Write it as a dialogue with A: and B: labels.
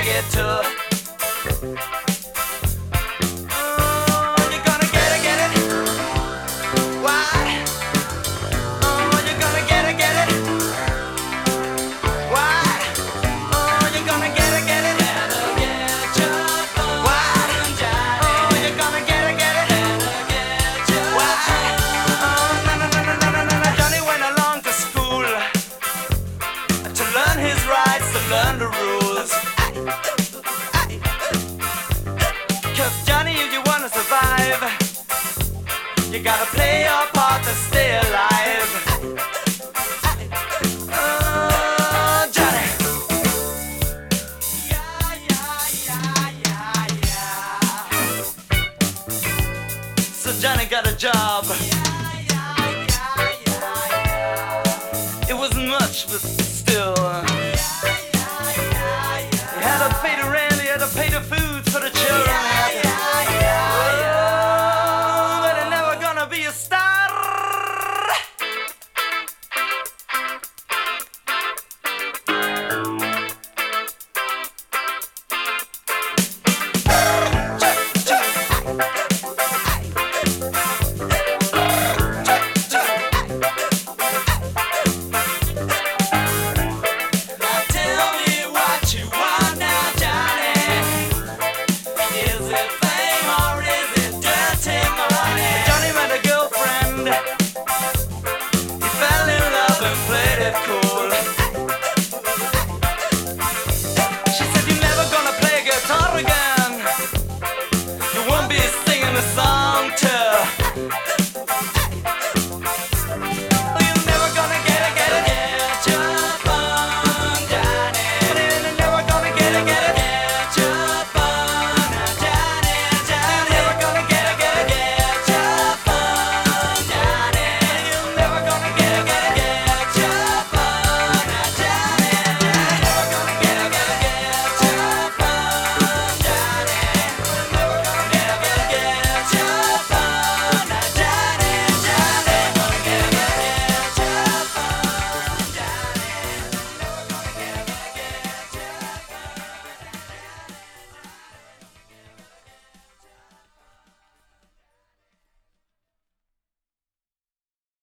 A: I get to. survive. You gotta play your part to stay alive. Oh, Johnny. Yeah, yeah, yeah, so Johnny got a job. It wasn't much, but still. He had a fate